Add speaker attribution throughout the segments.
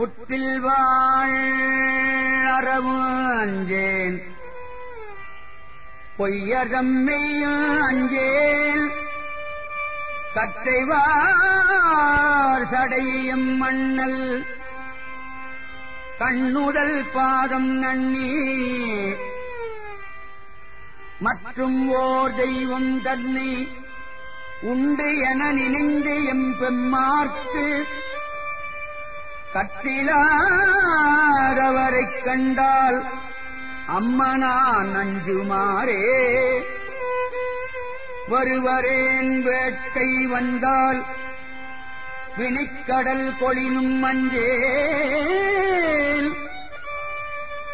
Speaker 1: புற்றில் வாழ் அறவு அஞ்சேன் பொய்யதம்மையும் அஞ்சேன் கற்றைவார் சடையும் மண்ணல். கண்ணுடல் பாதம் நன்னி. மற்றும் ஓர் தெய்வம் தன்னை உண்டு என நினைந்து எம் பெம்மார்க்கு. கற்றிலாதவரைக் கண்டால் அம்மனா நஞ்சுமாறே. வருவரேன் வேட்கை வந்தால் வினைக்கடல் கொளினும் மஞ்சேல்.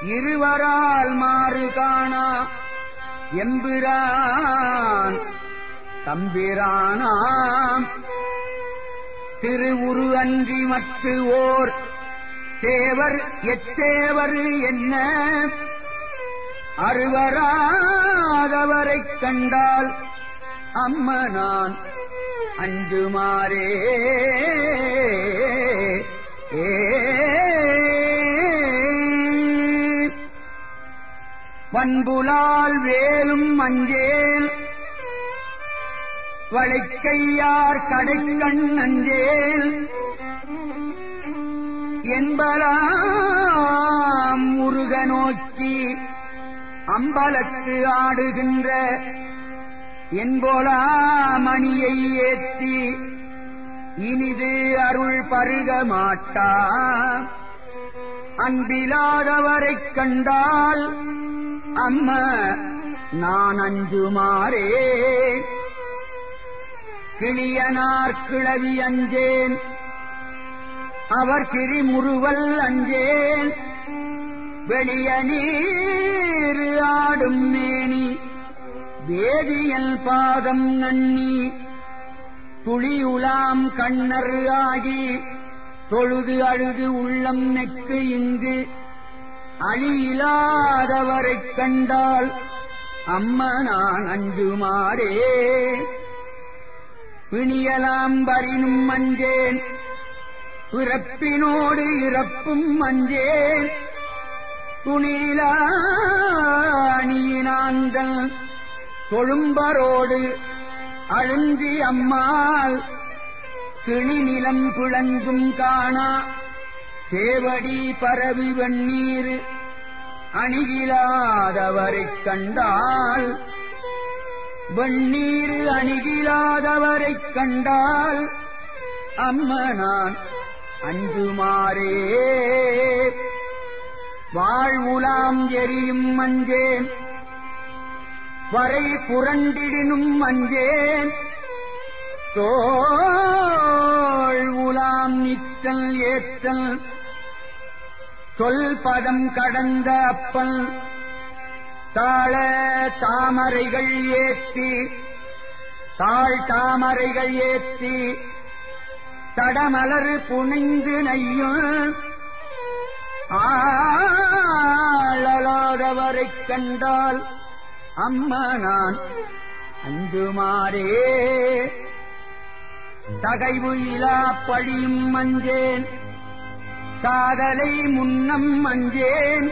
Speaker 1: இருவரால் மாறு காணா எம்பிரான் தம்பிரானாம். திருவுரு அன்றி மற்று ஓர் தேவர் எத்தேவர் என்ன? அறுவராதவரைக் கண்டால் அம்மனான் அஞ்சுமாறே. ஏ. பண்புலால் வேலும் மஞ்சேல் வளைக்கையார் கடைக்கண் அஞ்சேல் என்பலாம் முருக நோக்கி அம்பலத்து ஆடுகின்ற என்போலா மணியை ஏத்தி இனிது அருள் பருக மாட்டா. அன்பிலாதவரைக் கண்டால் அம்ம நான் அஞ்சுமாறே. கிளியனார் கிளவி அஞ்சேன். அவர் கிரிமுறுவல் அஞ்சேன். வெளிய நீர் ஆடும் மேனி வேதியல் பாதம் நன்னி. துளியுலாம் கண்ணர் ஆகி தொழுது அழுது உள்ளம் நெக்கு இங்கு. அழியிலாதவரைக் கண்டால் அம்மனான் அஞ்சுமாறே. பிணியலாம் வரினும் மஞ்சேன். பிறப்பினோடு இறப்பும் மஞ்சேன். துணிலாணியினாந்தல் தொழும்பரோடு அழுந்தி அம்மாள். கிணிநிலம் பிளங்கும் காணா சேவடி பரவி வெண்ணீர் அணிகிலாதவரைக் கண்டால் வெண்ணீர் அணுகிலாதவரைக் கண்டால் அம்மனான் அஞ்சுமாறே. வாழ்வுலாம் எரியும் மஞ்சேன் வரை புரண்டிடினும் மஞ்சேன். தோள் உலாம் நித்தல் ஏத்தல் சொல் பதம் கடந்த அப்பல் தாழ தாமரைகள் ஏத்தி தாழ் தாமரைகள் ஏத்தி தடமலர் புனைந்து நையும் ஆளலாதவரைக் கண்டால் அம்மா நான் அஞ்சுமாறே தகைவு இலா பழியும் மஞ்சேன் சாதலை முன்னம் மஞ்சேன்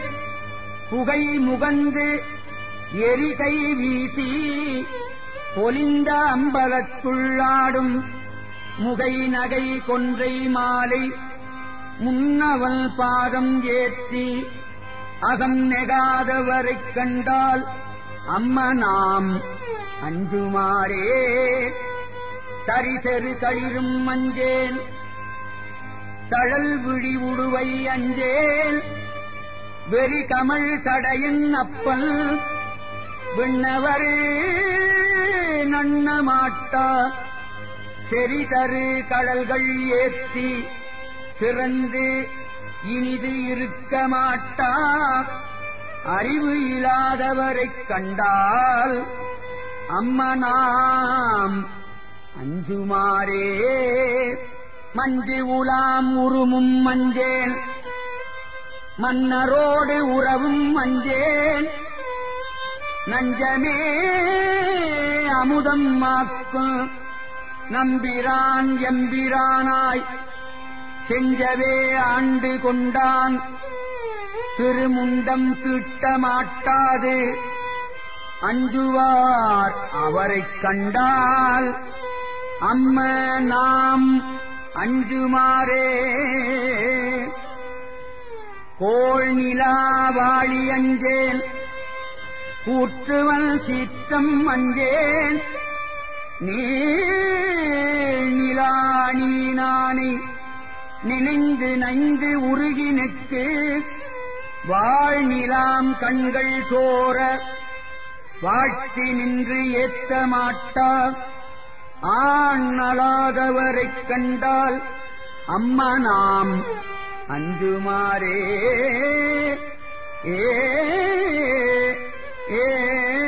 Speaker 1: புகை முகந்து எரிகை வீசி பொலிந்த அம்பலத்துள்ளாடும் முகை நகை கொன்றை மாலை முன்னவள் பாதம் ஏற்றி அகம் நெகாதவரைக் கண்டால் அம்ம நாம் அஞ்சுமாறே. தரிசெரு களிரும் மஞ்சேல் தழல் விழி உடுவை அஞ்சேல் வெறி கமல் சடையின் அப்பல் விண்ணவர் நண்ண மாட்டா செறிதரு கடல்கள் ஏத்தி சிறந்து இனிது இருக்க மாட்டா. அறிவு இல்லாதவரைக் கண்டால் அம்மனாம் அஞ்சுமாரே மஞ்சி உலாம் உருமும் மஞ்சேன் மன்னரோடு உறவும் மஞ்சேன். நஞ்சமே அமுதம் மாக்கும் நம்பிரான் எம்பிரானாய் செஞ்சவே ஆண்டு கொண்டான். திருமுண்டம் தீட்டமாட்டாது. அஞ்சுவார் அவரைக் கண்டால். அம்ம நாம் அஞ்சுமாறே. கோள் நிலாவாளி அஞ்சேன் கூற்றுவன் சீற்றம் அஞ்சேன். நீலா நானை நினைந்து நைந்து உருகினுக்கு வாழ் நிலாம் கண்கள் சோர வாழ்த்தி நின்று ஏத்த மாட்டா. ஆண் நலாதவரைக் கண்டால் அம்மா நாம் அஞ்சுமாறே. ஏ ஏ